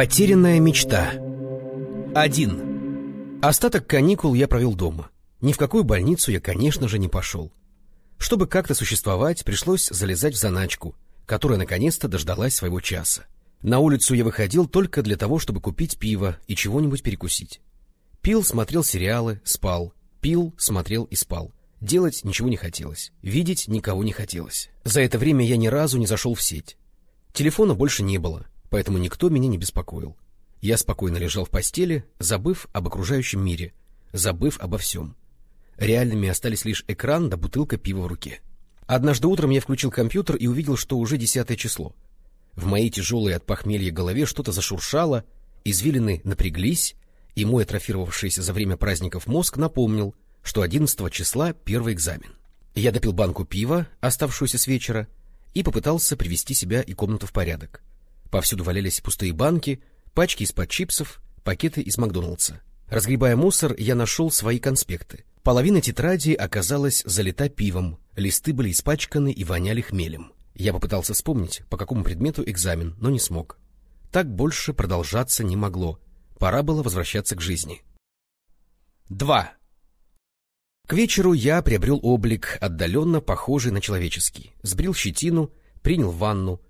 Потерянная мечта. Один. Остаток каникул я провел дома. Ни в какую больницу я, конечно же, не пошел. Чтобы как-то существовать, пришлось залезать в заначку, которая наконец-то дождалась своего часа. На улицу я выходил только для того, чтобы купить пиво и чего-нибудь перекусить. Пил, смотрел сериалы, спал. Пил, смотрел и спал. Делать ничего не хотелось. Видеть никого не хотелось. За это время я ни разу не зашел в сеть. Телефона больше не было, поэтому никто меня не беспокоил. Я спокойно лежал в постели, забыв об окружающем мире, забыв обо всем. Реальными остались лишь экран да бутылка пива в руке. Однажды утром я включил компьютер и увидел, что уже десятое число. В моей тяжелой от похмелья голове что-то зашуршало, извилины напряглись, и мой атрофировавшийся за время праздников мозг напомнил, что 11 числа первый экзамен. Я допил банку пива, оставшуюся с вечера, и попытался привести себя и комнату в порядок. Повсюду валялись пустые банки, пачки из-под чипсов, пакеты из Макдоналдса. Разгребая мусор, я нашел свои конспекты. Половина тетради оказалась залита пивом, листы были испачканы и воняли хмелем. Я попытался вспомнить, по какому предмету экзамен, но не смог. Так больше продолжаться не могло. Пора было возвращаться к жизни. 2. К вечеру я приобрел облик, отдаленно похожий на человеческий. Сбрил щетину, принял ванну.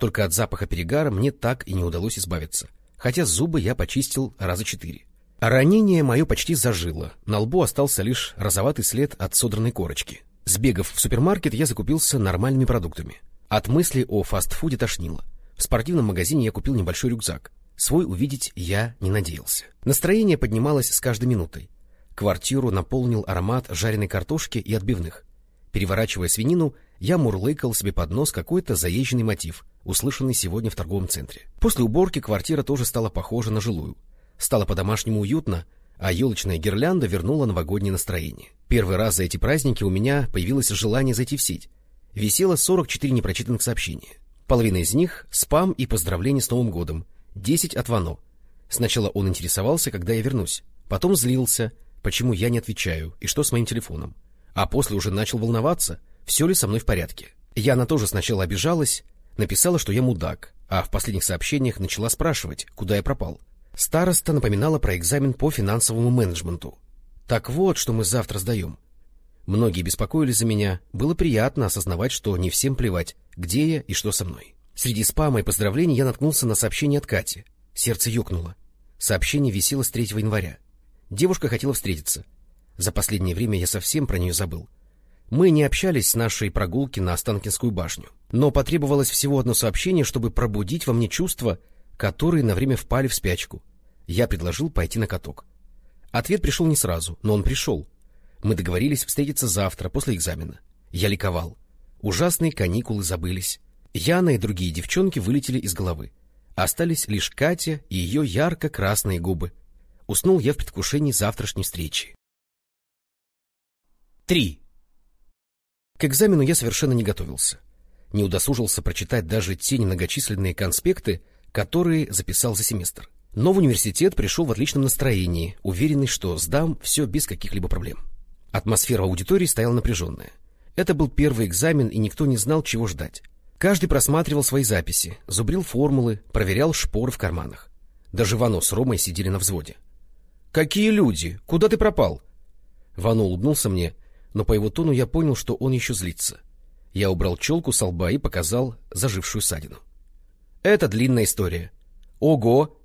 Только от запаха перегара мне так и не удалось избавиться. Хотя зубы я почистил раза четыре. Ранение мое почти зажило. На лбу остался лишь розоватый след от содранной корочки. Сбегав в супермаркет, я закупился нормальными продуктами. От мысли о фастфуде тошнило. В спортивном магазине я купил небольшой рюкзак. Свой увидеть я не надеялся. Настроение поднималось с каждой минутой. Квартиру наполнил аромат жареной картошки и отбивных. Переворачивая свинину, я мурлыкал себе под нос какой-то заезженный мотив, услышанный сегодня в торговом центре. После уборки квартира тоже стала похожа на жилую. Стало по-домашнему уютно, а елочная гирлянда вернула новогоднее настроение. Первый раз за эти праздники у меня появилось желание зайти в сеть. Висело 44 непрочитанных сообщения. Половина из них — спам и поздравления с Новым годом, 10 от Вано. Сначала он интересовался, когда я вернусь, потом злился, почему я не отвечаю и что с моим телефоном. А после уже начал волноваться, все ли со мной в порядке. Яна тоже сначала обижалась, написала, что я мудак, а в последних сообщениях начала спрашивать, куда я пропал. Староста напоминала про экзамен по финансовому менеджменту. Так вот, что мы завтра сдаем. Многие беспокоились за меня, было приятно осознавать, что не всем плевать, где я и что со мной. Среди спама и поздравлений я наткнулся на сообщение от Кати. Сердце ёкнуло. Сообщение висело с 3 января. Девушка хотела встретиться. За последнее время я совсем про нее забыл. Мы не общались с нашей прогулки на Останкинскую башню, но потребовалось всего одно сообщение, чтобы пробудить во мне чувства, которые на время впали в спячку. Я предложил пойти на каток. Ответ пришел не сразу, но он пришел. Мы договорились встретиться завтра, после экзамена. Я ликовал. Ужасные каникулы забылись. Яна и другие девчонки вылетели из головы. Остались лишь Катя и ее ярко-красные губы, Уснул я в предвкушении завтрашней встречи. 3. К экзамену я совершенно не готовился. Не удосужился прочитать даже те немногочисленные конспекты, которые записал за семестр. Но в университет пришел в отличном настроении, уверенный, что сдам все без каких-либо проблем. Атмосфера аудитории стояла напряженная. Это был первый экзамен, и никто не знал, чего ждать. Каждый просматривал свои записи, зубрил формулы, проверял шпоры в карманах. Даже Вано с Ромой сидели на взводе. Какие люди? Куда ты пропал? Вано улыбнулся мне, но по его тону я понял, что он еще злится. Я убрал челку с лба и показал зажившую ссадину. Это длинная история. Ого!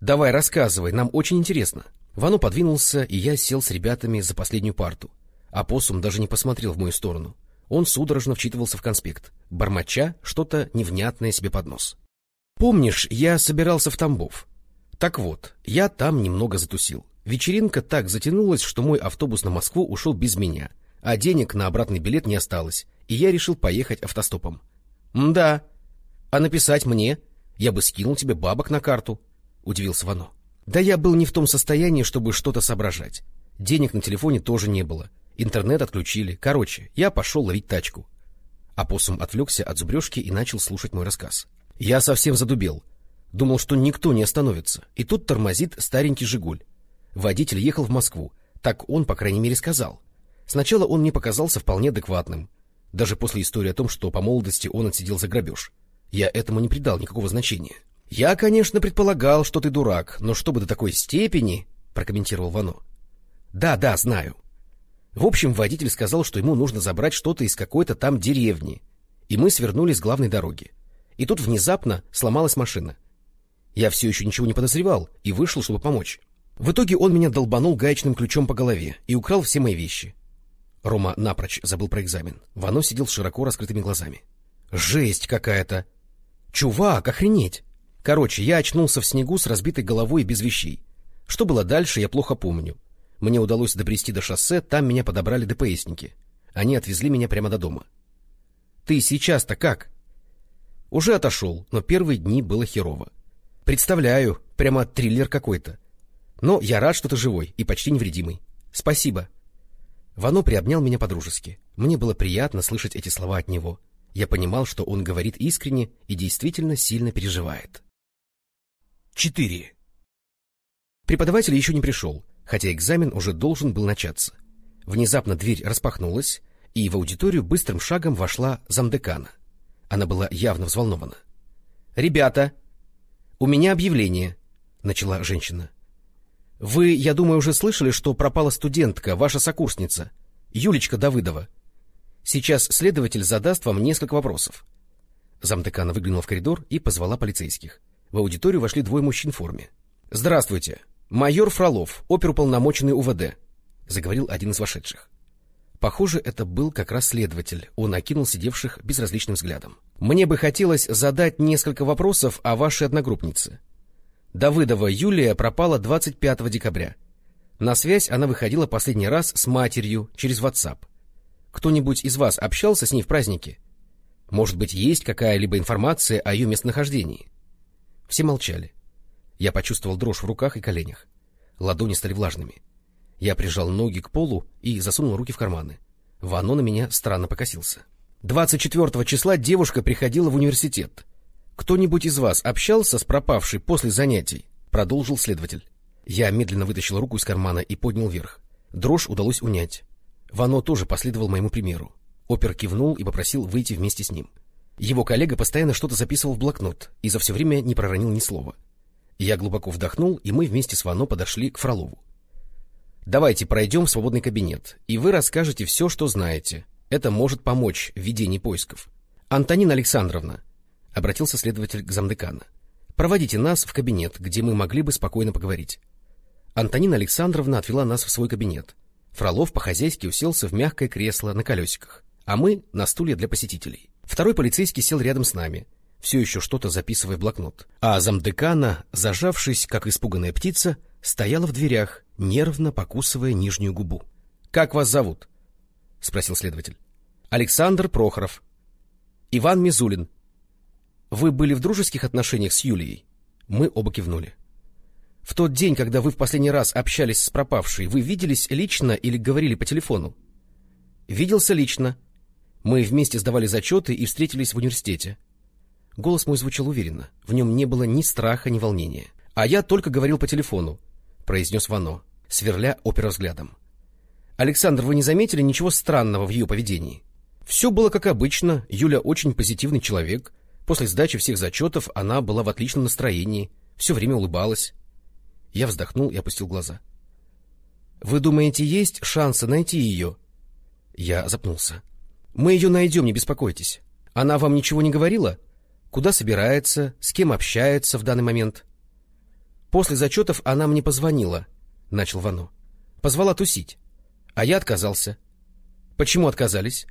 Давай, рассказывай, нам очень интересно. Вано подвинулся, и я сел с ребятами за последнюю парту. А посум даже не посмотрел в мою сторону. Он судорожно вчитывался в конспект, бормоча что-то невнятное себе под нос. Помнишь, я собирался в Тамбов? Так вот, я там немного затусил. Вечеринка так затянулась, что мой автобус на Москву ушел без меня, а денег на обратный билет не осталось, и я решил поехать автостопом. — Да. А написать мне? Я бы скинул тебе бабок на карту, — удивился Вано. Да я был не в том состоянии, чтобы что-то соображать. Денег на телефоне тоже не было. Интернет отключили. Короче, я пошел ловить тачку. Апоссум отвлекся от зубрежки и начал слушать мой рассказ. Я совсем задубел. Думал, что никто не остановится. И тут тормозит старенький «Жигуль». Водитель ехал в Москву, так он, по крайней мере, сказал. Сначала он мне показался вполне адекватным, даже после истории о том, что по молодости он отсидел за грабеж. Я этому не придал никакого значения. — Я, конечно, предполагал, что ты дурак, но чтобы до такой степени, — прокомментировал Вано. — Да, да, знаю. В общем, водитель сказал, что ему нужно забрать что-то из какой-то там деревни, и мы свернули с главной дороги. И тут внезапно сломалась машина. Я все еще ничего не подозревал и вышел, чтобы помочь. В итоге он меня долбанул гаечным ключом по голове и украл все мои вещи. Рома напрочь забыл про экзамен. Вано сидел с широко раскрытыми глазами. «Жесть какая-то! Чувак, охренеть!» Короче, я очнулся в снегу с разбитой головой и без вещей. Что было дальше, я плохо помню. Мне удалось добрести до шоссе, там меня подобрали ДПСники. Они отвезли меня прямо до дома. — Ты сейчас-то как? — Уже отошел, но первые дни было херово. Представляю, прямо триллер какой-то. Но я рад, что ты живой и почти невредимый. Спасибо. Вано приобнял меня по-дружески. Мне было приятно слышать эти слова от него. Я понимал, что он говорит искренне и действительно сильно переживает. 4. Преподаватель еще не пришел, хотя экзамен уже должен был начаться. Внезапно дверь распахнулась, и в аудиторию быстрым шагом вошла замдекана. Она была явно взволнована. — Ребята, у меня объявление, — начала женщина. — Вы, я думаю, уже слышали, что пропала студентка, ваша сокурсница, Юлечка Давыдова. Сейчас следователь задаст вам несколько вопросов. Замдекана выглянула в коридор и позвала полицейских. В аудиторию вошли двое мужчин в форме. — Здравствуйте, «Майор Фролов, оперуполномоченный УВД», — заговорил один из вошедших. Похоже, это был как раз следователь. Он окинул сидевших безразличным взглядом. «Мне бы хотелось задать несколько вопросов о вашей одногруппнице. Давыдова Юлия пропала 25 декабря. На связь она выходила последний раз с матерью через WhatsApp. Кто-нибудь из вас общался с ней в празднике? Может быть, есть какая-либо информация о ее местонахождении?» Все молчали. Я почувствовал дрожь в руках и коленях. Ладони стали влажными. Я прижал ноги к полу и засунул руки в карманы. Вано на меня странно покосился. 24 числа девушка приходила в университет. Кто-нибудь из вас общался с пропавшей после занятий? Продолжил следователь. Я медленно вытащил руку из кармана и поднял вверх. Дрожь удалось унять. Вано тоже последовал моему примеру. Опер кивнул и попросил выйти вместе с ним. Его коллега постоянно что-то записывал в блокнот и за все время не проронил ни слова. Я глубоко вдохнул, и мы вместе с Вано подошли к Фролову. «Давайте пройдем в свободный кабинет, и вы расскажете все, что знаете. Это может помочь в ведении поисков». «Антонина Александровна», — обратился следователь к замдекана, — «проводите нас в кабинет, где мы могли бы спокойно поговорить». Антонина Александровна отвела нас в свой кабинет. Фролов по-хозяйски уселся в мягкое кресло на колесиках, а мы — на стуле для посетителей. Второй полицейский сел рядом с нами — все еще что-то записывая в блокнот. А замдекана, зажавшись, как испуганная птица, стояла в дверях, нервно покусывая нижнюю губу. — Как вас зовут? — спросил следователь. — Александр Прохоров. — Иван Мизулин. — Вы были в дружеских отношениях с Юлией? Мы оба кивнули. — В тот день, когда вы в последний раз общались с пропавшей, вы виделись лично или говорили по телефону? — Виделся лично. Мы вместе сдавали зачеты и встретились в университете. — Голос мой звучал уверенно, в нем не было ни страха, ни волнения. — А я только говорил по телефону, — произнес Вано, сверля опера взглядом. — Александр, вы не заметили ничего странного в ее поведении? Все было как обычно, Юля очень позитивный человек. После сдачи всех зачетов она была в отличном настроении, все время улыбалась. Я вздохнул и опустил глаза. — Вы думаете, есть шансы найти ее? Я запнулся. — Мы ее найдем, не беспокойтесь. Она вам ничего не говорила? — куда собирается, с кем общается в данный момент. После зачетов она мне позвонила, — начал Вано. Позвала тусить. А я отказался. Почему отказались?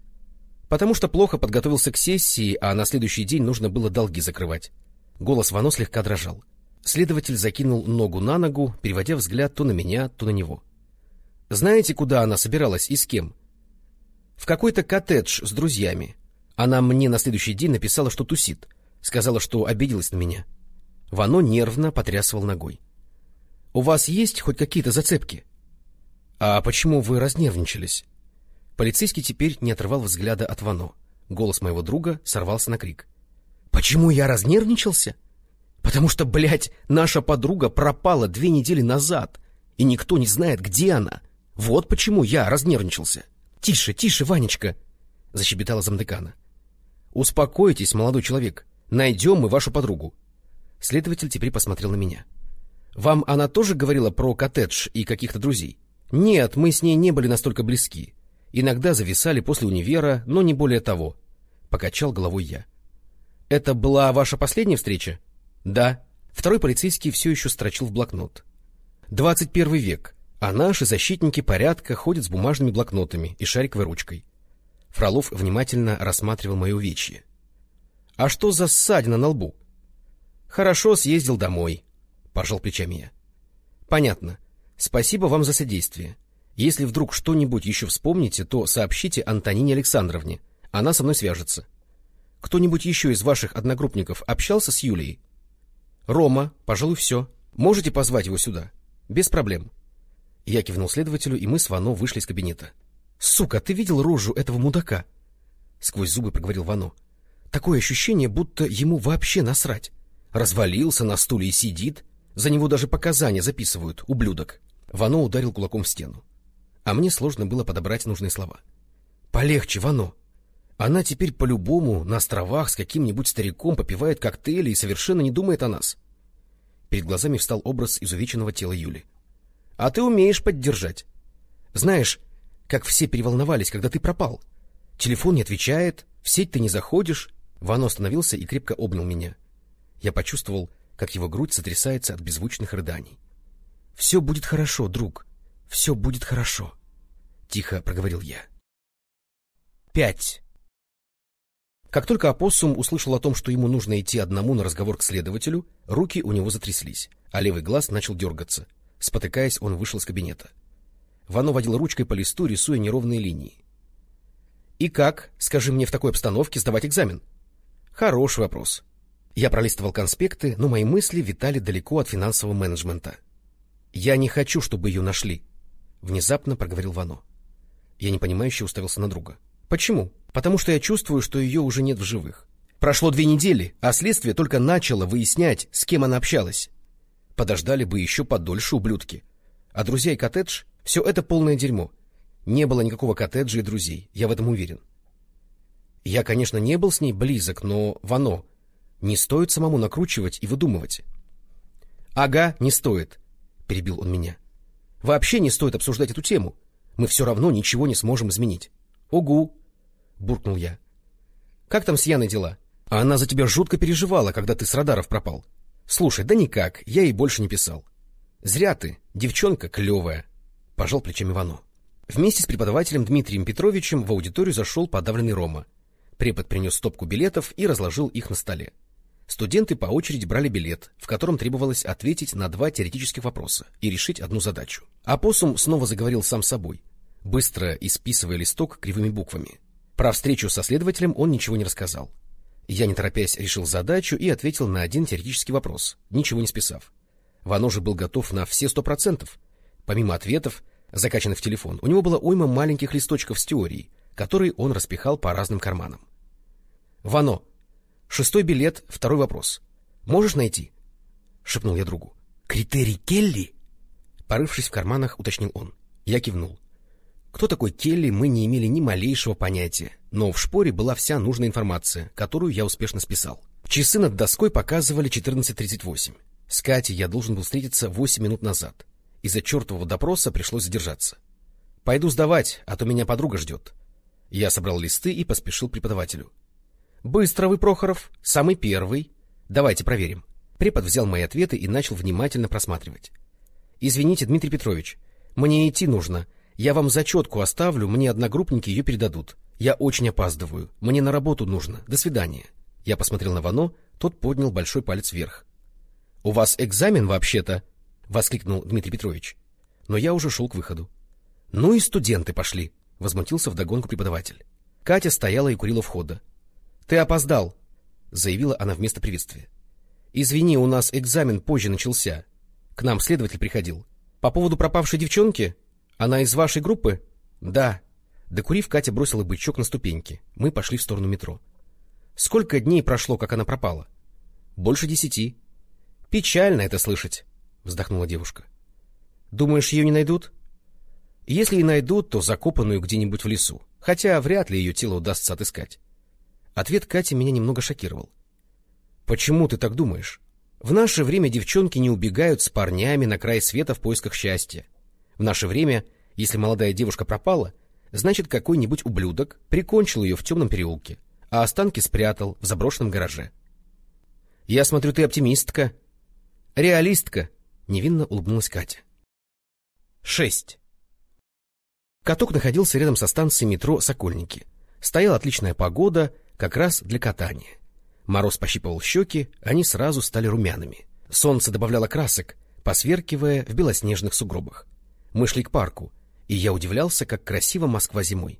Потому что плохо подготовился к сессии, а на следующий день нужно было долги закрывать. Голос Вано слегка дрожал. Следователь закинул ногу на ногу, переводя взгляд то на меня, то на него. Знаете, куда она собиралась и с кем? В какой-то коттедж с друзьями. Она мне на следующий день написала, что тусит. Сказала, что обиделась на меня. Вано нервно потрясывал ногой. — У вас есть хоть какие-то зацепки? — А почему вы разнервничались? Полицейский теперь не отрывал взгляда от Вано. Голос моего друга сорвался на крик. — Почему я разнервничался? Потому что, блядь, наша подруга пропала две недели назад, и никто не знает, где она. Вот почему я разнервничался. — Тише, тише, Ванечка! — защебетала замдекана. — Успокойтесь, молодой человек. Найдем мы вашу подругу. Следователь теперь посмотрел на меня. — Вам она тоже говорила про коттедж и каких-то друзей? — Нет, мы с ней не были настолько близки. Иногда зависали после универа, но не более того. Покачал головой я. — Это была ваша последняя встреча? — Да. Второй полицейский все еще строчил в блокнот. — Двадцать первый век, а наши защитники порядка ходят с бумажными блокнотами и шариковой ручкой. Фролов внимательно рассматривал мое увечье. — А что за ссадина на лбу? — Хорошо, съездил домой, — пожал плечами я. — Понятно. Спасибо вам за содействие. Если вдруг что-нибудь еще вспомните, то сообщите Антонине Александровне. Она со мной свяжется. Кто-нибудь еще из ваших одногруппников общался с Юлией? — Рома, пожалуй, все. Можете позвать его сюда? — Без проблем. Я кивнул следователю, и мы с Вано вышли из кабинета. — Сука, ты видел рожу этого мудака? — сквозь зубы проговорил Вано. — Такое ощущение, будто ему вообще насрать. Развалился на стуле и сидит. За него даже показания записывают, ублюдок. Вано ударил кулаком в стену. А мне сложно было подобрать нужные слова. — Полегче, Вано. Она теперь по-любому на островах с каким-нибудь стариком попивает коктейли и совершенно не думает о нас. Перед глазами встал образ изувеченного тела Юли. — А ты умеешь поддержать. Знаешь, как все переволновались, когда ты пропал. Телефон не отвечает, в сеть ты не заходишь. Вано остановился и крепко обнял меня. Я почувствовал, как его грудь сотрясается от беззвучных рыданий. — Все будет хорошо, друг, все будет хорошо, — тихо проговорил я. Пять. Как только опоссум услышал о том, что ему нужно идти одному на разговор к следователю, руки у него затряслись, а левый глаз начал дергаться. Спотыкаясь, он вышел из кабинета. Вано водил ручкой по листу, рисуя неровные линии. — И как, скажи мне, в такой обстановке сдавать экзамен? — Хороший вопрос. Я пролистывал конспекты, но мои мысли витали далеко от финансового менеджмента. — Я не хочу, чтобы ее нашли, — внезапно проговорил Вано. Я непонимающе уставился на друга. — Почему? — Потому что я чувствую, что ее уже нет в живых. Прошло две недели, а следствие только начало выяснять, с кем она общалась. Подождали бы еще подольше ублюдки. А друзья и коттедж все это полное дерьмо. Не было никакого коттеджа и друзей, я в этом уверен. Я, конечно, не был с ней близок, но, Вано, не стоит самому накручивать и выдумывать. — Ага, не стоит, — перебил он меня. — Вообще не стоит обсуждать эту тему. Мы все равно ничего не сможем изменить. — Угу, — буркнул я. — Как там с Яной дела? А она за тебя жутко переживала, когда ты с радаров пропал. Слушай, да никак, я ей больше не писал. Зря ты, девчонка клевая. Пожал плечами Вано. Вместе с преподавателем Дмитрием Петровичем в аудиторию зашел подавленный Рома. Препод принес стопку билетов и разложил их на столе. Студенты по очереди брали билет, в котором требовалось ответить на два теоретических вопроса и решить одну задачу. Апоссум снова заговорил сам собой, быстро исписывая листок кривыми буквами. Про встречу со следователем он ничего не рассказал. Я, не торопясь, решил задачу и ответил на один теоретический вопрос, ничего не списав. Вано же был готов на все сто процентов. Помимо ответов, закачанных в телефон, у него была уйма маленьких листочков с теорией, которые он распихал по разным карманам. — Вано, шестой билет, второй вопрос. Можешь найти? — шепнул я другу. — Критерий Келли? Порывшись в карманах, уточнил он. Я кивнул. Кто такой Келли, мы не имели ни малейшего понятия, но в шпоре была вся нужная информация, которую я успешно списал. Часы над доской показывали 14.38. С Катей я должен был встретиться 8 минут назад. Из-за чертового допроса пришлось задержаться. — Пойду сдавать, а то меня подруга ждет. Я собрал листы и поспешил преподавателю. — Быстро вы, Прохоров, самый первый. Давайте проверим. Препод взял мои ответы и начал внимательно просматривать. — Извините, Дмитрий Петрович, мне идти нужно. Я вам зачетку оставлю, мне одногруппники ее передадут. Я очень опаздываю. Мне на работу нужно. До свидания. Я посмотрел на Вано, тот поднял большой палец вверх. — У вас экзамен вообще-то? — воскликнул Дмитрий Петрович. Но я уже шел к выходу. — Ну и студенты пошли, — возмутился вдогонку преподаватель. Катя стояла и курила входа. — Ты опоздал, — заявила она вместо приветствия. — Извини, у нас экзамен позже начался. К нам следователь приходил. По поводу пропавшей девчонки? Она из вашей группы? — Да. Докурив, Катя бросила бычок на ступеньки. Мы пошли в сторону метро. — Сколько дней прошло, как она пропала? — Больше десяти. — Печально это слышать, — вздохнула девушка. — Думаешь, ее не найдут? — Если и найдут, то закопанную где-нибудь в лесу, хотя вряд ли ее тело удастся отыскать. Ответ Кати меня немного шокировал. — Почему ты так думаешь? В наше время девчонки не убегают с парнями на край света в поисках счастья. В наше время, если молодая девушка пропала, значит, какой-нибудь ублюдок прикончил ее в темном переулке, а останки спрятал в заброшенном гараже. — Я смотрю, ты оптимистка. — Реалистка, — невинно улыбнулась Катя. 6. Каток находился рядом со станцией метро «Сокольники». Стояла отличная погода, как раз для катания. Мороз пощипывал щеки, они сразу стали румяными. Солнце добавляло красок, посверкивая в белоснежных сугробах. Мы шли к парку, и я удивлялся, как красиво Москва зимой.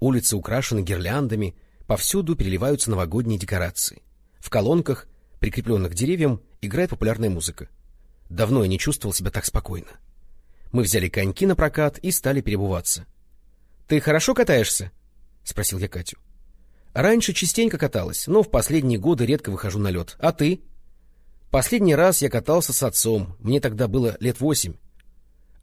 Улицы украшены гирляндами, повсюду переливаются новогодние декорации. В колонках, прикрепленных к деревьям, играет популярная музыка. Давно я не чувствовал себя так спокойно. Мы взяли коньки на прокат и стали перебываться. — Ты хорошо катаешься? — спросил я Катю. — Раньше частенько каталась, но в последние годы редко выхожу на лед. А ты? — Последний раз я катался с отцом, мне тогда было лет восемь. —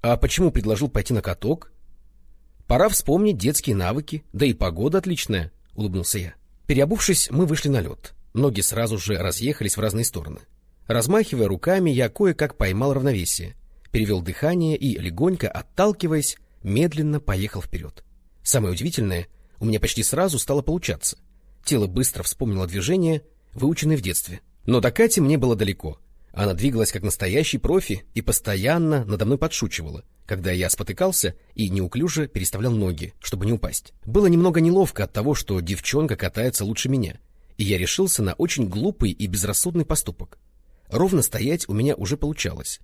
А почему предложил пойти на каток? — Пора вспомнить детские навыки, да и погода отличная, — улыбнулся я. Переобувшись, мы вышли на лед. Ноги сразу же разъехались в разные стороны. Размахивая руками, я кое-как поймал равновесие — перевел дыхание и, легонько отталкиваясь, медленно поехал вперед. Самое удивительное, у меня почти сразу стало получаться. Тело быстро вспомнило движение, выученное в детстве. Но до Кати мне было далеко. Она двигалась как настоящий профи и постоянно надо мной подшучивала, когда я спотыкался и неуклюже переставлял ноги, чтобы не упасть. Было немного неловко от того, что девчонка катается лучше меня, и я решился на очень глупый и безрассудный поступок. Ровно стоять у меня уже получалось,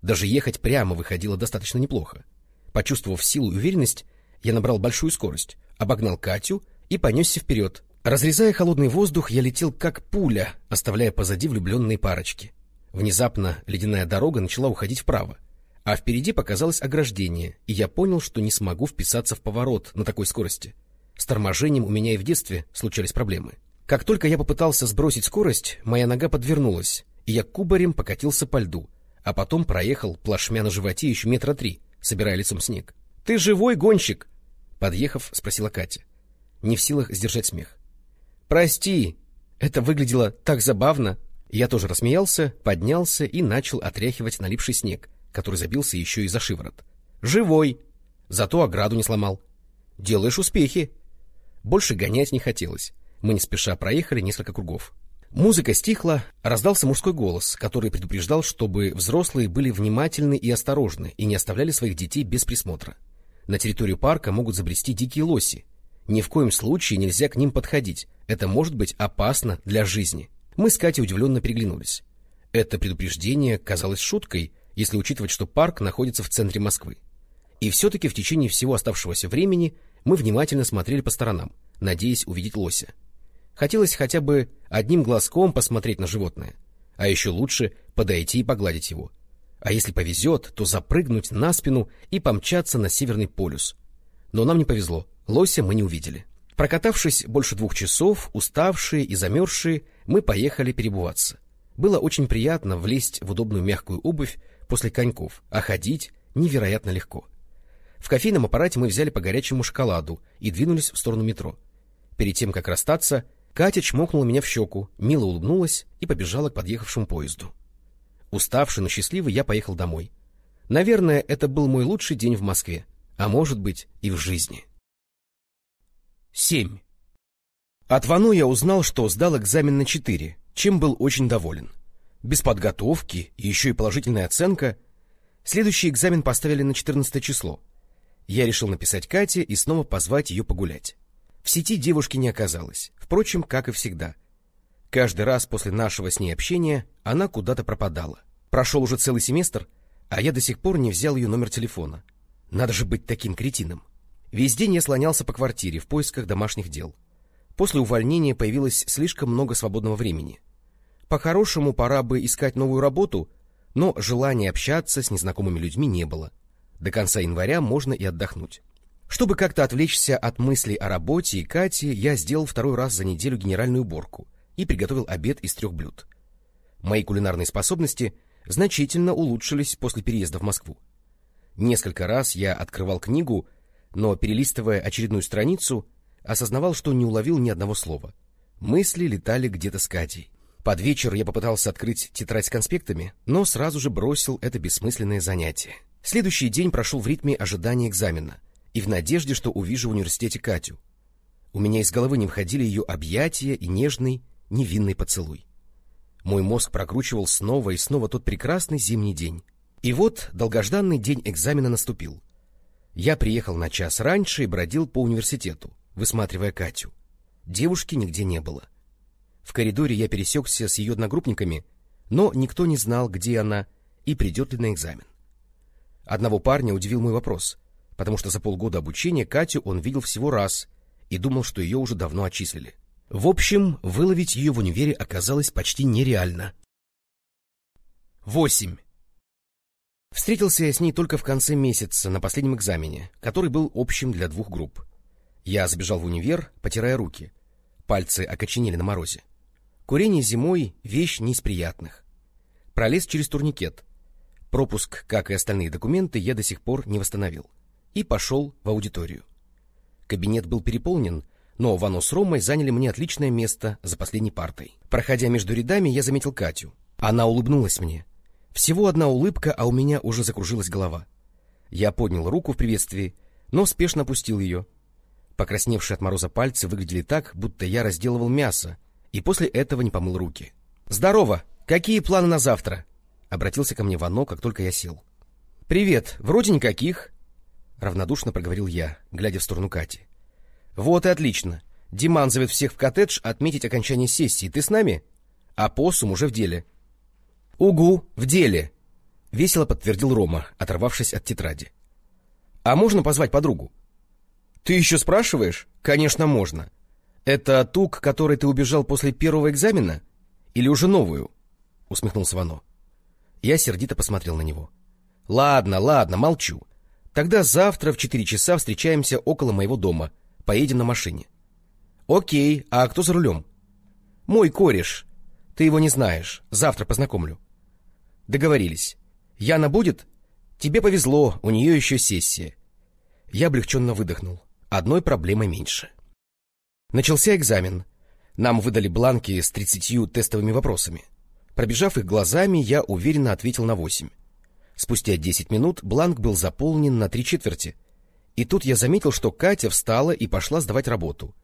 даже ехать прямо выходило достаточно неплохо. Почувствовав силу и уверенность, я набрал большую скорость, обогнал Катю и понесся вперед. Разрезая холодный воздух, я летел как пуля, оставляя позади влюбленные парочки. Внезапно ледяная дорога начала уходить вправо, а впереди показалось ограждение, и я понял, что не смогу вписаться в поворот на такой скорости. С торможением у меня и в детстве случались проблемы. Как только я попытался сбросить скорость, моя нога подвернулась, и я кубарем покатился по льду, а потом проехал плашмя на животе еще метра три, собирая лицом снег. — Ты живой гонщик? — подъехав, спросила Катя. Не в силах сдержать смех. — Прости, это выглядело так забавно. Я тоже рассмеялся, поднялся и начал отряхивать налипший снег, который забился еще и за шиворот. — Живой! Зато ограду не сломал. — Делаешь успехи. Больше гонять не хотелось. Мы не спеша проехали несколько кругов. Музыка стихла, раздался мужской голос, который предупреждал, чтобы взрослые были внимательны и осторожны и не оставляли своих детей без присмотра. На территорию парка могут забрести дикие лоси. Ни в коем случае нельзя к ним подходить, это может быть опасно для жизни. Мы с Катей удивленно переглянулись. Это предупреждение казалось шуткой, если учитывать, что парк находится в центре Москвы. И все-таки в течение всего оставшегося времени мы внимательно смотрели по сторонам, надеясь увидеть лося. Хотелось хотя бы одним глазком посмотреть на животное, а еще лучше подойти и погладить его. А если повезет, то запрыгнуть на спину и помчаться на Северный полюс. Но нам не повезло, лося мы не увидели. Прокатавшись больше двух часов, уставшие и замерзшие, мы поехали перебываться. Было очень приятно влезть в удобную мягкую обувь после коньков, а ходить невероятно легко. В кофейном аппарате мы взяли по горячему шоколаду и двинулись в сторону метро. Перед тем, как расстаться, Катя чмокнула меня в щеку, мило улыбнулась и побежала к подъехавшему поезду. Уставший, но счастливый, я поехал домой. Наверное, это был мой лучший день в Москве, а может быть и в жизни. 7. От Вану я узнал, что сдал экзамен на 4, чем был очень доволен. Без подготовки и еще и положительная оценка. Следующий экзамен поставили на 14 число. Я решил написать Кате и снова позвать ее погулять. В сети девушки не оказалось, впрочем, как и всегда. Каждый раз после нашего с ней общения она куда-то пропадала. Прошел уже целый семестр, а я до сих пор не взял ее номер телефона. Надо же быть таким кретином. Весь день я слонялся по квартире в поисках домашних дел. После увольнения появилось слишком много свободного времени. По-хорошему, пора бы искать новую работу, но желания общаться с незнакомыми людьми не было. До конца января можно и отдохнуть. Чтобы как-то отвлечься от мыслей о работе и Кате, я сделал второй раз за неделю генеральную уборку и приготовил обед из трех блюд. Мои кулинарные способности значительно улучшились после переезда в Москву. Несколько раз я открывал книгу, но, перелистывая очередную страницу, осознавал, что не уловил ни одного слова. Мысли летали где-то с Катей. Под вечер я попытался открыть тетрадь с конспектами, но сразу же бросил это бессмысленное занятие. Следующий день прошел в ритме ожидания экзамена и в надежде, что увижу в университете Катю. У меня из головы не входили ее объятия и нежный, невинный поцелуй. Мой мозг прокручивал снова и снова тот прекрасный зимний день. И вот долгожданный день экзамена наступил. Я приехал на час раньше и бродил по университету, высматривая Катю. Девушки нигде не было. В коридоре я пересекся с ее одногруппниками, но никто не знал, где она и придет ли на экзамен. Одного парня удивил мой вопрос, потому что за полгода обучения Катю он видел всего раз и думал, что ее уже давно отчислили. В общем, выловить ее в универе оказалось почти нереально. Восемь. Встретился я с ней только в конце месяца на последнем экзамене, который был общим для двух групп. Я забежал в универ, потирая руки. Пальцы окоченели на морозе. Курение зимой — вещь не из приятных. Пролез через турникет. Пропуск, как и остальные документы, я до сих пор не восстановил. И пошел в аудиторию. Кабинет был переполнен, но Вано с Ромой заняли мне отличное место за последней партой. Проходя между рядами, я заметил Катю. Она улыбнулась мне. Всего одна улыбка, а у меня уже закружилась голова. Я поднял руку в приветствии, но спешно опустил ее. Покрасневшие от мороза пальцы выглядели так, будто я разделывал мясо, и после этого не помыл руки. — Здорово! Какие планы на завтра? — обратился ко мне Вано, как только я сел. — Привет! Вроде никаких. — равнодушно проговорил я, глядя в сторону Кати. — Вот и отлично. Диман зовет всех в коттедж отметить окончание сессии. Ты с нами? А посум уже в деле. — Угу, в деле! — весело подтвердил Рома, оторвавшись от тетради. — А можно позвать подругу? — Ты еще спрашиваешь? Конечно, можно. — Это ту, к которой ты убежал после первого экзамена? Или уже новую? — усмехнулся Вано. Я сердито посмотрел на него. — Ладно, ладно, молчу. Тогда завтра в четыре часа встречаемся около моего дома. Поедем на машине. — Окей, а кто за рулем? — Мой кореш. Ты его не знаешь. Завтра познакомлю. — Договорились. Яна будет? Тебе повезло, у нее еще сессия. Я облегченно выдохнул. Одной проблемой меньше. — Начался экзамен. Нам выдали бланки с тридцатью тестовыми вопросами. Пробежав их глазами, я уверенно ответил на восемь. Спустя десять минут бланк был заполнен на три четверти. И тут я заметил, что Катя встала и пошла сдавать работу.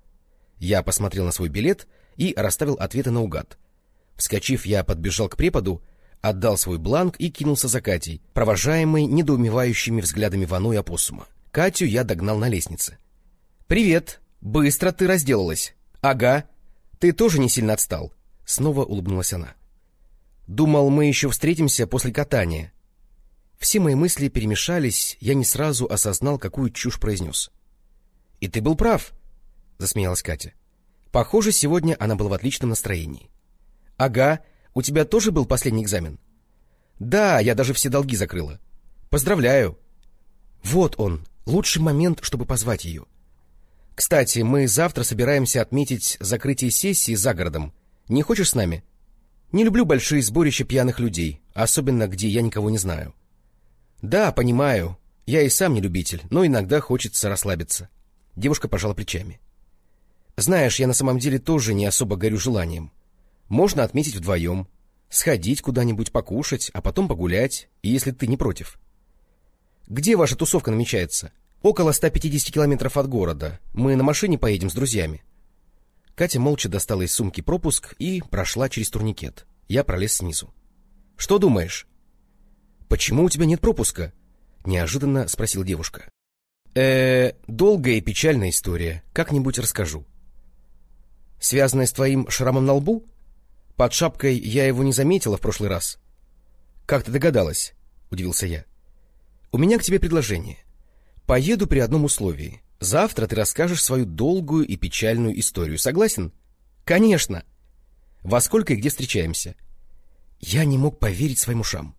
Я посмотрел на свой билет и расставил ответы наугад. Вскочив, я подбежал к преподу, отдал свой бланк и кинулся за Катей, провожаемый недоумевающими взглядами Вану и Апоссума. Катю я догнал на лестнице. «Привет!» Быстро ты разделалась. Ага. Ты тоже не сильно отстал. Снова улыбнулась она. Думал, мы еще встретимся после катания. Все мои мысли перемешались, я не сразу осознал, какую чушь произнес. — И ты был прав, — засмеялась Катя. Похоже, сегодня она была в отличном настроении. — Ага, у тебя тоже был последний экзамен? — Да, я даже все долги закрыла. — Поздравляю. Вот он, лучший момент, чтобы позвать ее. — кстати, мы завтра собираемся отметить закрытие сессии за городом. Не хочешь с нами? Не люблю большие сборища пьяных людей, особенно где я никого не знаю. Да, понимаю. Я и сам не любитель, но иногда хочется расслабиться. Девушка пожала плечами. Знаешь, я на самом деле тоже не особо горю желанием. Можно отметить вдвоем, сходить куда-нибудь покушать, а потом погулять, если ты не против. Где ваша тусовка намечается? Около 150 километров от города. Мы на машине поедем с друзьями. Катя молча достала из сумки пропуск и прошла через турникет. Я пролез снизу. — Что думаешь? — Почему у тебя нет пропуска? — неожиданно спросила девушка. э долгая и печальная история. Как-нибудь расскажу. — Связанная с твоим шрамом на лбу? Под шапкой я его не заметила в прошлый раз. — Как ты догадалась? — удивился я. — У меня к тебе предложение. Поеду при одном условии. Завтра ты расскажешь свою долгую и печальную историю. Согласен? Конечно. Во сколько и где встречаемся? Я не мог поверить своим ушам.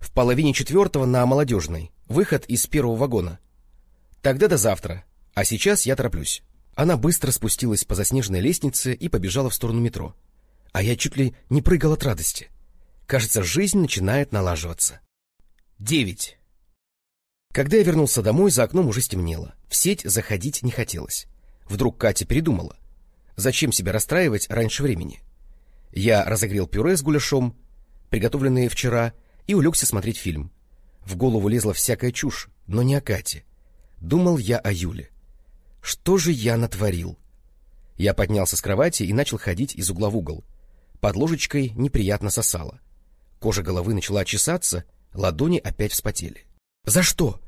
В половине четвертого на Молодежной. Выход из первого вагона. Тогда до завтра. А сейчас я тороплюсь. Она быстро спустилась по заснеженной лестнице и побежала в сторону метро. А я чуть ли не прыгал от радости. Кажется, жизнь начинает налаживаться. Девять. Когда я вернулся домой, за окном уже стемнело. В сеть заходить не хотелось. Вдруг Катя передумала. Зачем себя расстраивать раньше времени? Я разогрел пюре с гуляшом, приготовленное вчера, и улегся смотреть фильм. В голову лезла всякая чушь, но не о Кате. Думал я о Юле. Что же я натворил? Я поднялся с кровати и начал ходить из угла в угол. Под ложечкой неприятно сосало. Кожа головы начала чесаться, ладони опять вспотели. — За что?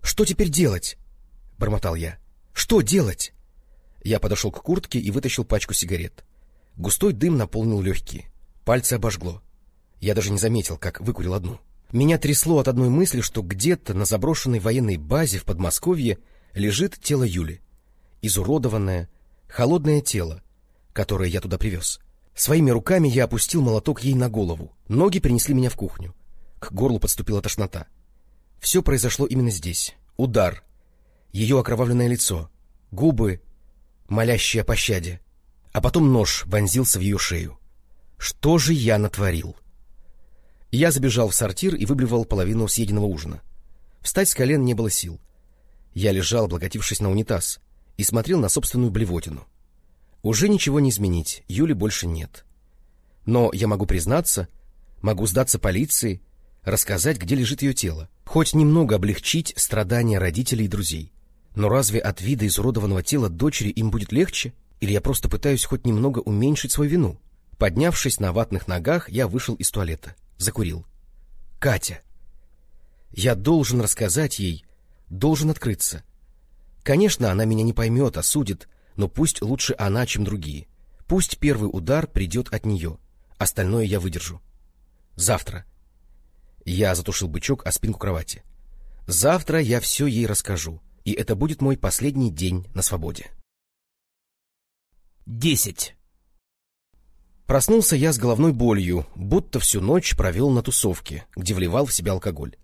Что теперь делать? — бормотал я. — Что делать? Я подошел к куртке и вытащил пачку сигарет. Густой дым наполнил легкие. Пальцы обожгло. Я даже не заметил, как выкурил одну. Меня трясло от одной мысли, что где-то на заброшенной военной базе в Подмосковье лежит тело Юли. Изуродованное, холодное тело, которое я туда привез. Своими руками я опустил молоток ей на голову. Ноги принесли меня в кухню. К горлу подступила тошнота. Все произошло именно здесь. Удар. Ее окровавленное лицо. Губы, молящие о пощаде. А потом нож вонзился в ее шею. Что же я натворил? Я забежал в сортир и выблевал половину съеденного ужина. Встать с колен не было сил. Я лежал, облокотившись на унитаз, и смотрел на собственную блевотину. Уже ничего не изменить, Юли больше нет. Но я могу признаться, могу сдаться полиции, рассказать, где лежит ее тело, хоть немного облегчить страдания родителей и друзей. Но разве от вида изуродованного тела дочери им будет легче? Или я просто пытаюсь хоть немного уменьшить свою вину? Поднявшись на ватных ногах, я вышел из туалета. Закурил. Катя. Я должен рассказать ей, должен открыться. Конечно, она меня не поймет, осудит, но пусть лучше она, чем другие. Пусть первый удар придет от нее, остальное я выдержу. Завтра. Я затушил бычок о спинку кровати. Завтра я все ей расскажу, и это будет мой последний день на свободе. Десять. Проснулся я с головной болью, будто всю ночь провел на тусовке, где вливал в себя алкоголь.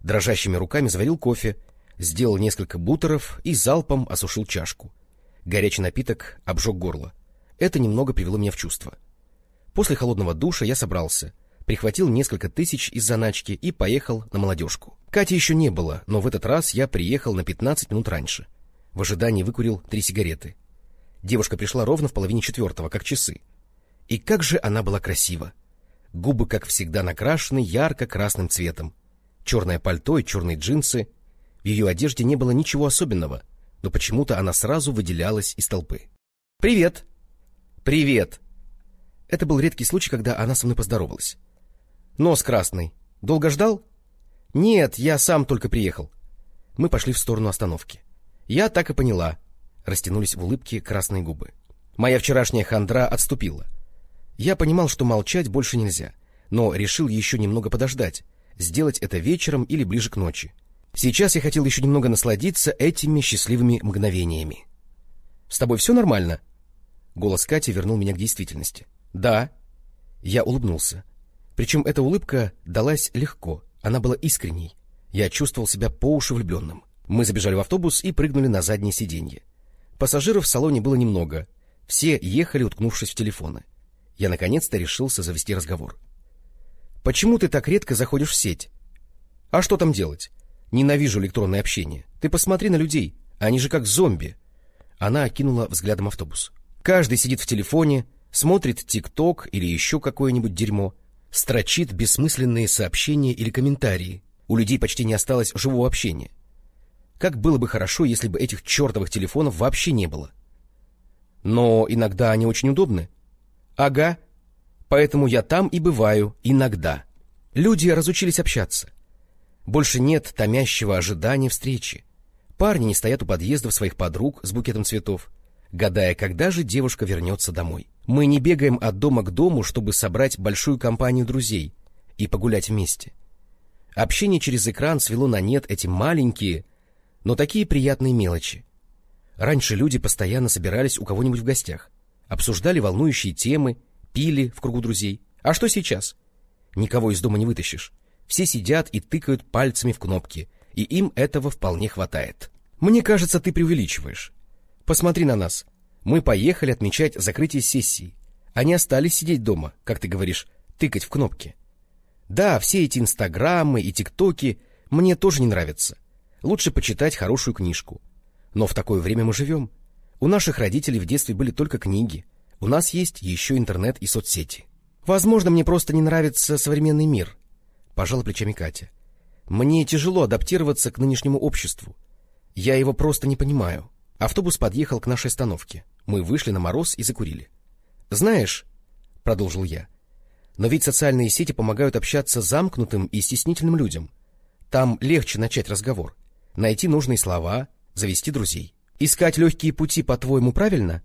Дрожащими руками заварил кофе, сделал несколько бутеров и залпом осушил чашку. Горячий напиток обжег горло. Это немного привело меня в чувство. После холодного душа я собрался — прихватил несколько тысяч из заначки и поехал на молодежку. Кати еще не было, но в этот раз я приехал на 15 минут раньше. В ожидании выкурил три сигареты. Девушка пришла ровно в половине четвертого, как часы. И как же она была красива! Губы, как всегда, накрашены ярко-красным цветом. Черное пальто и черные джинсы. В ее одежде не было ничего особенного, но почему-то она сразу выделялась из толпы. «Привет!» «Привет!» Это был редкий случай, когда она со мной поздоровалась. Нос красный. Долго ждал? Нет, я сам только приехал. Мы пошли в сторону остановки. Я так и поняла. Растянулись в улыбке красные губы. Моя вчерашняя хандра отступила. Я понимал, что молчать больше нельзя, но решил еще немного подождать, сделать это вечером или ближе к ночи. Сейчас я хотел еще немного насладиться этими счастливыми мгновениями. — С тобой все нормально? Голос Кати вернул меня к действительности. — Да. Я улыбнулся. Причем эта улыбка далась легко, она была искренней. Я чувствовал себя по уши влюбленным. Мы забежали в автобус и прыгнули на заднее сиденье. Пассажиров в салоне было немного. Все ехали, уткнувшись в телефоны. Я наконец-то решился завести разговор. — Почему ты так редко заходишь в сеть? — А что там делать? Ненавижу электронное общение. Ты посмотри на людей, они же как зомби. Она окинула взглядом автобус. Каждый сидит в телефоне, смотрит ТикТок или еще какое-нибудь дерьмо строчит бессмысленные сообщения или комментарии. У людей почти не осталось живого общения. Как было бы хорошо, если бы этих чертовых телефонов вообще не было. Но иногда они очень удобны. Ага. Поэтому я там и бываю иногда. Люди разучились общаться. Больше нет томящего ожидания встречи. Парни не стоят у подъездов своих подруг с букетом цветов, гадая, когда же девушка вернется домой. Мы не бегаем от дома к дому, чтобы собрать большую компанию друзей и погулять вместе. Общение через экран свело на нет эти маленькие, но такие приятные мелочи. Раньше люди постоянно собирались у кого-нибудь в гостях, обсуждали волнующие темы, пили в кругу друзей. А что сейчас? Никого из дома не вытащишь. Все сидят и тыкают пальцами в кнопки, и им этого вполне хватает. Мне кажется, ты преувеличиваешь. Посмотри на нас. Мы поехали отмечать закрытие сессии. Они остались сидеть дома, как ты говоришь, тыкать в кнопки. Да, все эти инстаграмы и тиктоки мне тоже не нравятся. Лучше почитать хорошую книжку. Но в такое время мы живем. У наших родителей в детстве были только книги. У нас есть еще интернет и соцсети. Возможно, мне просто не нравится современный мир, — пожала плечами Катя. Мне тяжело адаптироваться к нынешнему обществу. Я его просто не понимаю. Автобус подъехал к нашей остановке. Мы вышли на мороз и закурили. — Знаешь, — продолжил я, — но ведь социальные сети помогают общаться замкнутым и стеснительным людям. Там легче начать разговор, найти нужные слова, завести друзей. Искать легкие пути, по-твоему, правильно?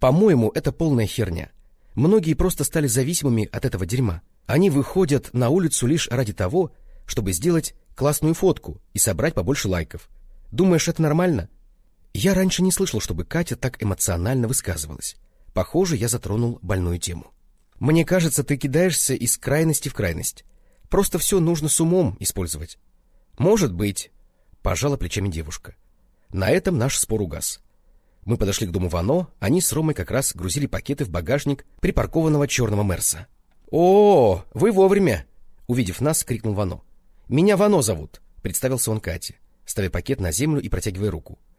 По-моему, это полная херня. Многие просто стали зависимыми от этого дерьма. Они выходят на улицу лишь ради того, чтобы сделать классную фотку и собрать побольше лайков. Думаешь, это нормально? Я раньше не слышал, чтобы Катя так эмоционально высказывалась. Похоже, я затронул больную тему. Мне кажется, ты кидаешься из крайности в крайность. Просто все нужно с умом использовать. Может быть, пожала плечами девушка. На этом наш спор угас. Мы подошли к дому Вано, они с Ромой как раз грузили пакеты в багажник припаркованного черного Мерса. — О, вы вовремя! — увидев нас, крикнул Вано. — Меня Вано зовут, — представился он Кате, ставя пакет на землю и протягивая руку. —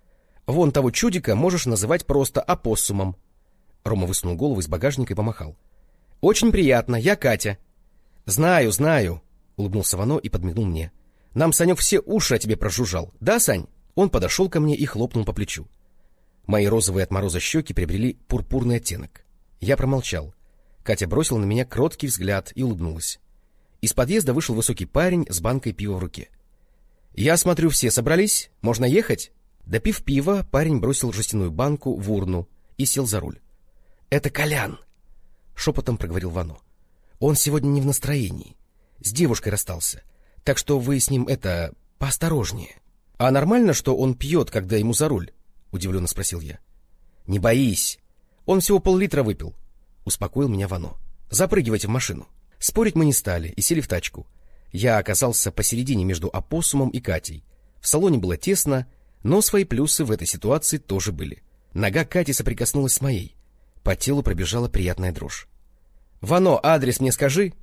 Вон того чудика можешь называть просто опоссумом. Рома высунул голову из багажника и помахал. — Очень приятно, я Катя. — Знаю, знаю, — улыбнулся Вано и подмигнул мне. — Нам Санек все уши о тебе прожужжал. Да, Сань? Он подошел ко мне и хлопнул по плечу. Мои розовые от мороза щеки приобрели пурпурный оттенок. Я промолчал. Катя бросила на меня кроткий взгляд и улыбнулась. Из подъезда вышел высокий парень с банкой пива в руке. — Я смотрю, все собрались? Можно ехать? Допив пива, парень бросил жестяную банку в урну и сел за руль. — Это Колян! — шепотом проговорил Вано. — Он сегодня не в настроении. С девушкой расстался. Так что вы с ним, это, поосторожнее. — А нормально, что он пьет, когда ему за руль? — удивленно спросил я. — Не боись. Он всего пол-литра выпил. — успокоил меня Вано. — Запрыгивайте в машину. Спорить мы не стали и сели в тачку. Я оказался посередине между опоссумом и Катей. В салоне было тесно, но свои плюсы в этой ситуации тоже были. Нога Кати соприкоснулась с моей. По телу пробежала приятная дрожь. — Вано, адрес мне скажи!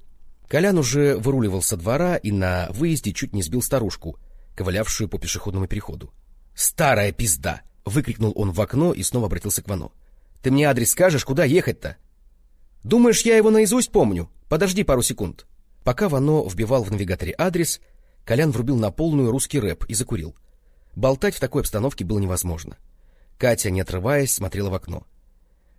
Колян уже выруливал со двора и на выезде чуть не сбил старушку, ковылявшую по пешеходному переходу. — Старая пизда! — выкрикнул он в окно и снова обратился к Вано. — Ты мне адрес скажешь, куда ехать-то? — Думаешь, я его наизусть помню? Подожди пару секунд. Пока Вано вбивал в навигаторе адрес, Колян врубил на полную русский рэп и закурил. Болтать в такой обстановке было невозможно. Катя, не отрываясь, смотрела в окно.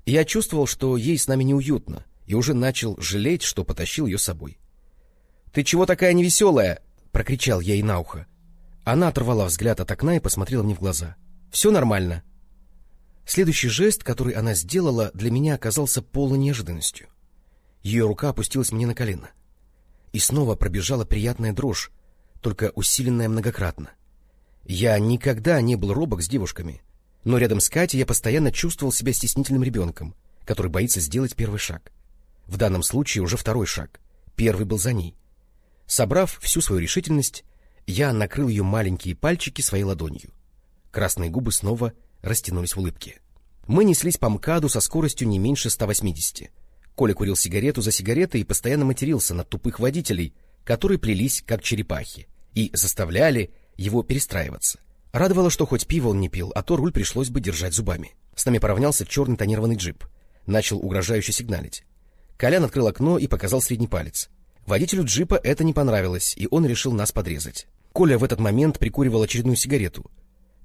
Я чувствовал, что ей с нами неуютно, и уже начал жалеть, что потащил ее с собой. — Ты чего такая невеселая? — прокричал я ей на ухо. Она оторвала взгляд от окна и посмотрела мне в глаза. — Все нормально. Следующий жест, который она сделала, для меня оказался полной неожиданностью. Ее рука опустилась мне на колено. И снова пробежала приятная дрожь, только усиленная многократно. Я никогда не был робок с девушками, но рядом с Катей я постоянно чувствовал себя стеснительным ребенком, который боится сделать первый шаг. В данном случае уже второй шаг. Первый был за ней. Собрав всю свою решительность, я накрыл ее маленькие пальчики своей ладонью. Красные губы снова растянулись в улыбке. Мы неслись по МКАДу со скоростью не меньше 180. Коля курил сигарету за сигаретой и постоянно матерился на тупых водителей, которые плелись, как черепахи, и заставляли его перестраиваться. Радовало, что хоть пиво он не пил, а то руль пришлось бы держать зубами. С нами поравнялся черный тонированный джип. Начал угрожающе сигналить. Колян открыл окно и показал средний палец. Водителю джипа это не понравилось, и он решил нас подрезать. Коля в этот момент прикуривал очередную сигарету.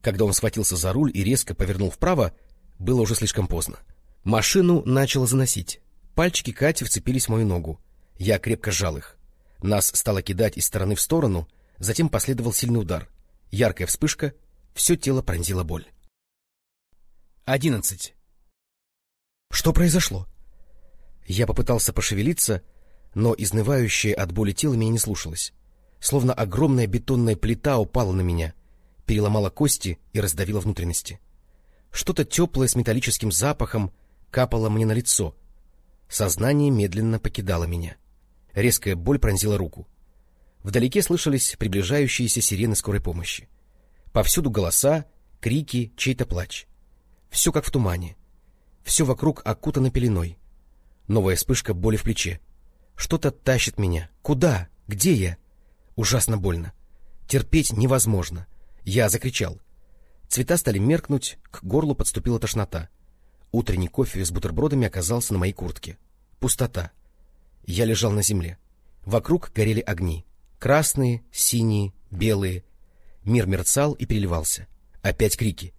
Когда он схватился за руль и резко повернул вправо, было уже слишком поздно. Машину начало заносить. Пальчики Кати вцепились в мою ногу. Я крепко сжал их. Нас стало кидать из стороны в сторону, Затем последовал сильный удар. Яркая вспышка, все тело пронзила боль. Одиннадцать. Что произошло? Я попытался пошевелиться, но изнывающее от боли тело меня не слушалось. Словно огромная бетонная плита упала на меня, переломала кости и раздавила внутренности. Что-то теплое с металлическим запахом капало мне на лицо. Сознание медленно покидало меня. Резкая боль пронзила руку. Вдалеке слышались приближающиеся сирены скорой помощи. Повсюду голоса, крики, чей-то плач. Все как в тумане. Все вокруг окутано пеленой. Новая вспышка боли в плече. Что-то тащит меня. Куда? Где я? Ужасно больно. Терпеть невозможно. Я закричал. Цвета стали меркнуть, к горлу подступила тошнота. Утренний кофе с бутербродами оказался на моей куртке. Пустота. Я лежал на земле. Вокруг горели огни. Красные, синие, белые. Мир мерцал и переливался. Опять крики.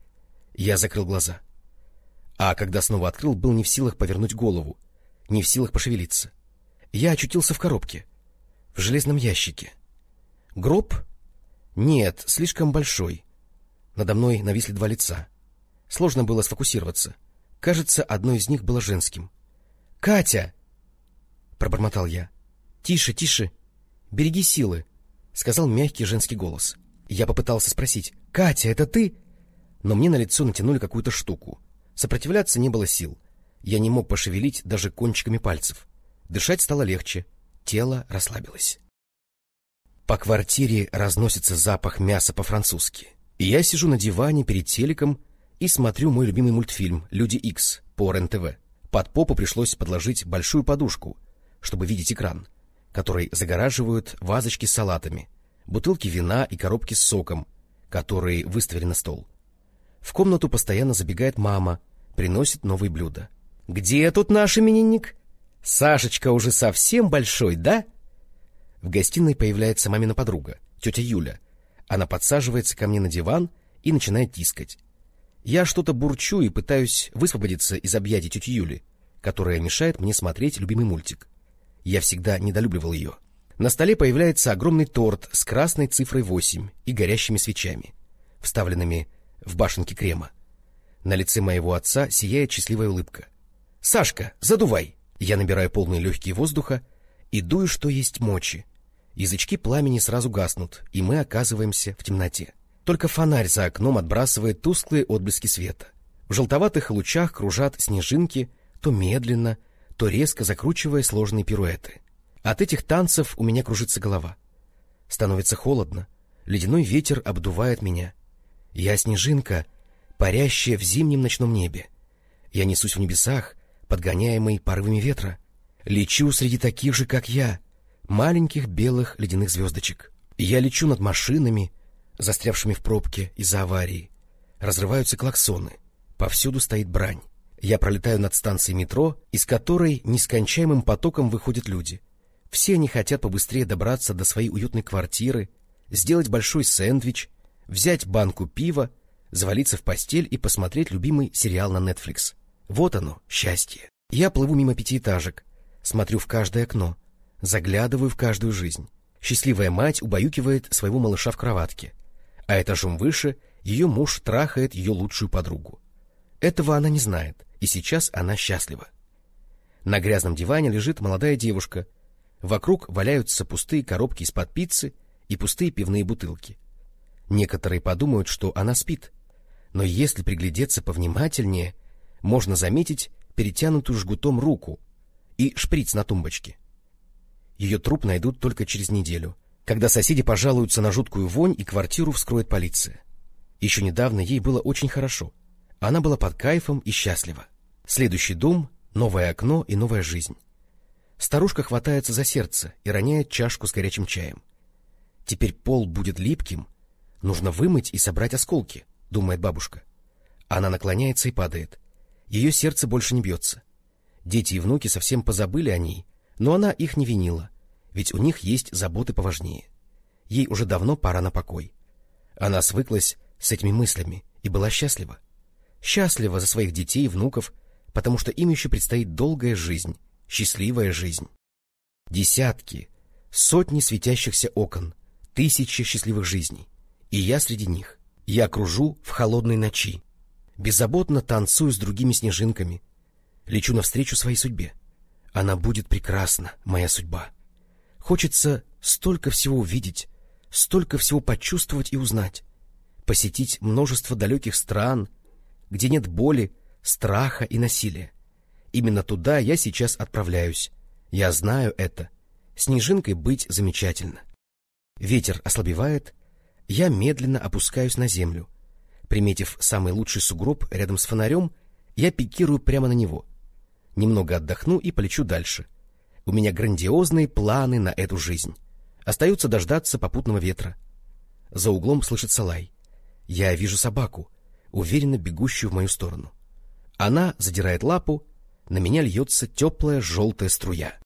Я закрыл глаза. А когда снова открыл, был не в силах повернуть голову, не в силах пошевелиться. Я очутился в коробке, в железном ящике. Гроб? Нет, слишком большой. Надо мной нависли два лица. Сложно было сфокусироваться. Кажется, одно из них было женским. «Катя!» — пробормотал я. «Тише, тише! Береги силы!» — сказал мягкий женский голос. Я попытался спросить, «Катя, это ты?» Но мне на лицо натянули какую-то штуку. Сопротивляться не было сил. Я не мог пошевелить даже кончиками пальцев. Дышать стало легче, тело расслабилось. По квартире разносится запах мяса по-французски. Я сижу на диване перед телеком и смотрю мой любимый мультфильм «Люди Икс» по РЕН-ТВ. Под попу пришлось подложить большую подушку, чтобы видеть экран, который загораживают вазочки с салатами, бутылки вина и коробки с соком, которые выставили на стол. В комнату постоянно забегает мама, приносит новые блюда. «Где тут наш именинник? Сашечка уже совсем большой, да?» В гостиной появляется мамина подруга, тетя Юля. Она подсаживается ко мне на диван и начинает тискать. Я что-то бурчу и пытаюсь высвободиться из объятий тети Юли, которая мешает мне смотреть любимый мультик. Я всегда недолюбливал ее. На столе появляется огромный торт с красной цифрой 8 и горящими свечами, вставленными в башенки крема. На лице моего отца сияет счастливая улыбка. «Сашка, задувай!» Я набираю полные легкие воздуха и дую, что есть мочи. Язычки пламени сразу гаснут, и мы оказываемся в темноте. Только фонарь за окном отбрасывает тусклые отблески света. В желтоватых лучах кружат снежинки, то медленно, то резко закручивая сложные пируэты. От этих танцев у меня кружится голова. Становится холодно, ледяной ветер обдувает меня. Я снежинка, парящая в зимнем ночном небе. Я несусь в небесах, подгоняемый порывами ветра. Лечу среди таких же, как я, маленьких белых ледяных звездочек. Я лечу над машинами, застрявшими в пробке из-за аварии. Разрываются клаксоны. Повсюду стоит брань. Я пролетаю над станцией метро, из которой нескончаемым потоком выходят люди. Все они хотят побыстрее добраться до своей уютной квартиры, сделать большой сэндвич, взять банку пива, завалиться в постель и посмотреть любимый сериал на Netflix. Вот оно, счастье. Я плыву мимо пятиэтажек, смотрю в каждое окно, заглядываю в каждую жизнь. Счастливая мать убаюкивает своего малыша в кроватке, а этажом выше ее муж трахает ее лучшую подругу. Этого она не знает, и сейчас она счастлива. На грязном диване лежит молодая девушка. Вокруг валяются пустые коробки из-под пиццы и пустые пивные бутылки. Некоторые подумают, что она спит, но если приглядеться повнимательнее, можно заметить перетянутую жгутом руку и шприц на тумбочке. Ее труп найдут только через неделю, когда соседи пожалуются на жуткую вонь и квартиру вскроет полиция. Еще недавно ей было очень хорошо. Она была под кайфом и счастлива. Следующий дом, новое окно и новая жизнь. Старушка хватается за сердце и роняет чашку с горячим чаем. Теперь пол будет липким, нужно вымыть и собрать осколки, думает бабушка. Она наклоняется и падает. Ее сердце больше не бьется. Дети и внуки совсем позабыли о ней, но она их не винила, ведь у них есть заботы поважнее. Ей уже давно пора на покой. Она свыклась с этими мыслями и была счастлива. Счастлива за своих детей и внуков, потому что им еще предстоит долгая жизнь, счастливая жизнь. Десятки, сотни светящихся окон, тысячи счастливых жизней. И я среди них. Я кружу в холодной ночи. Беззаботно танцую с другими снежинками. Лечу навстречу своей судьбе. Она будет прекрасна, моя судьба. Хочется столько всего увидеть, столько всего почувствовать и узнать. Посетить множество далеких стран, где нет боли, страха и насилия. Именно туда я сейчас отправляюсь. Я знаю это. Снежинкой быть замечательно. Ветер ослабевает, я медленно опускаюсь на землю. Приметив самый лучший сугроб рядом с фонарем, я пикирую прямо на него — немного отдохну и полечу дальше. У меня грандиозные планы на эту жизнь. Остается дождаться попутного ветра. За углом слышится лай. Я вижу собаку, уверенно бегущую в мою сторону. Она задирает лапу, на меня льется теплая желтая струя.